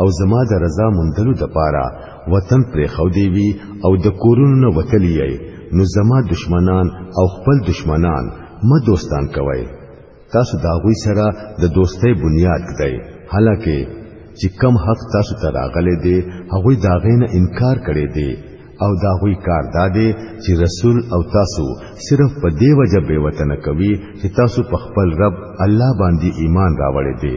او زما د رضا مندلو د پاره وطن پرې خو دی وی او د کورونو نه وتلی یې نو زما دشمنان او خپل دشمنان ما دوستان کوي تاسو دا غوي سره د دوستۍ بنیاد کړئ حالکه چې کم حق تاسو ته راغلي دي هغه دا غینه انکار کړي دي او دا غوي کار دا دی چې رسول او تاسو صرف په دی وجه به وطن کوي چې تاسو په خپل رب الله باندې ایمان راوړی دی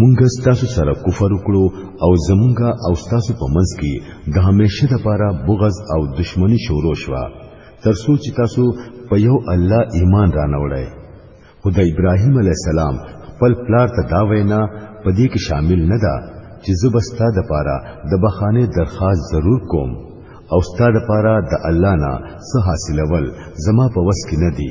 مونږ ستاسو سره کفر وکړو او زمونږ او ستاسو په منځ کې د همیشه لپاره بغض او دشمنی شروع شوه تر څو چې تاسو په یو الله ایمان رانوړی خو د ابراهیم علی السلام خپل پلار ته دا وینا په دې کې شامل نه ده چې زبستا د پاره د بخانه درخواست ضرور کوم او ستاسو لپاره د الله نه څه حاصلول زما په وس کې نه دی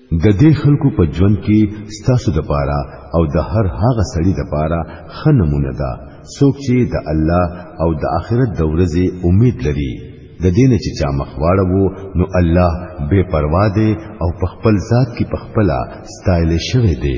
د دې خلکو په ژوند کې ستاسو د پاره او د هر هغه سړي د پاره ښه نمونه ده څوک چې د الله او د آخرت د ورځې امید لري د دینه چې چا مخ واړو نو الله بے پروا دی او په خپل ذات کې په خپل ستایل شوی دی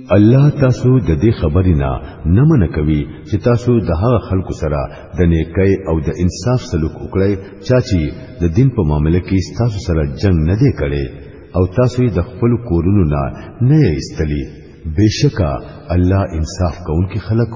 الله تاسو د دې خبرې نه نه منع کوي چې تاسو د هغه خلکو سره د نیکۍ او د انصاف سلوک وکړئ چا چې د دین په معاملې کې تاسو سره جنگ نه دی کړی او تاسو د خپل کورونو نه نه ایستلی بشکا الله انصاف کوونکي خلک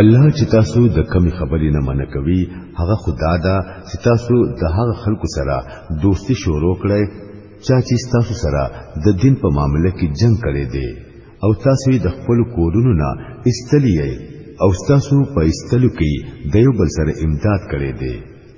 الله چې تاسو د کمی خبرې نه منع کوي هغه خدا دا چې تاسو د هغه خلکو سره دوستی شروع کړئ چا چې تاسو سره د دین په معاملې کې جنگ کړي دي او تاسو د خپل کورونو نه استلیه او تاسو په استلو کې د یو بل سره امداد کړي دي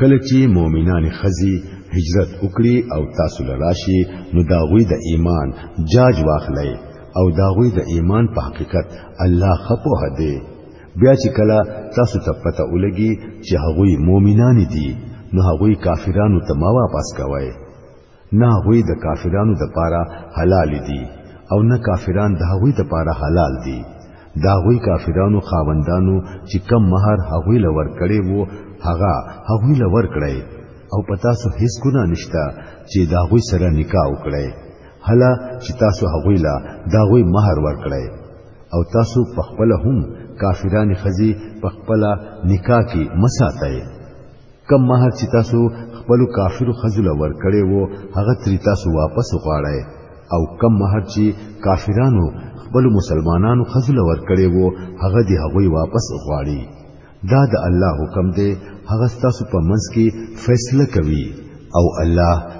کله چې مؤمنان خزي هجرت وکړي او تاسو لراشي نو دا غوي د ایمان جاج واخلئ او دا غوي د ایمان په حقیقت الله خپو هدي بیا چې کله تاسو ته پته ولګي چې هغوی مؤمنان دي نو هغوی کافرانو ته ما واپس کوي نه هغوی د کافرانو د پاره حلال دي او نه کافران د هغوی د پاره حلال دي دا هغوی کافرانو خاوندانو چې کم مہر هغوی لور کړي وو هغه هغوی لور کړي او پتا سو هیڅ ګنا نشتا چې دا هغوی سره نکاح وکړي هلا چې تاسو هغوی لا دا هغوی مہر ور کړي او تاسو په خپل هم کافرانه خزي په خپل نکاح کې مساتای کم مہر چې تاسو خپل کافرو خزله ور کړې وو هغه تری تاسو واپس غواړئ او کم مہر چې کافرانو خپل مسلمانانو خزله ور کړې وو هغه دی هغه واپس غواړي دا د الله حکم دی هغه تاسو په منځ کې فیصله کوي او الله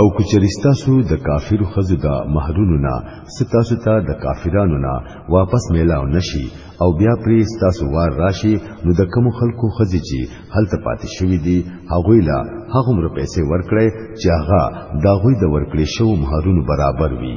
او کچریستا سو د کافر خزو دا مہرونو نا ستا ستا د کافرانو نا واپس میلاو نشي او بیا پری ستا سو وار راشي نو د کوم خلکو خزي چی هلته پاتې شوی دی هغه لا هغه مر پیسې ورکړي چې هغه دا غوي د ورکړې شو مہرونو برابر وي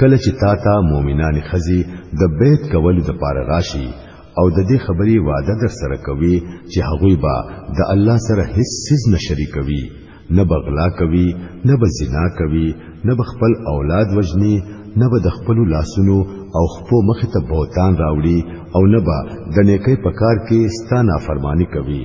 کله چې تا ته مؤمنان خزي د بیت کولو د پاره راشي او د دې خبرې وعده در سره کوي چې هغوی به د الله سره هیڅ سیز نه شریکوي نه بغلا کوي نه به زنا کوي نه به خپل اولاد وجني نه به د خپل لاسونو او خپو مخ ته بوتان راوړي او نه به د نیکۍ په کار کې ستانه فرمانی کوي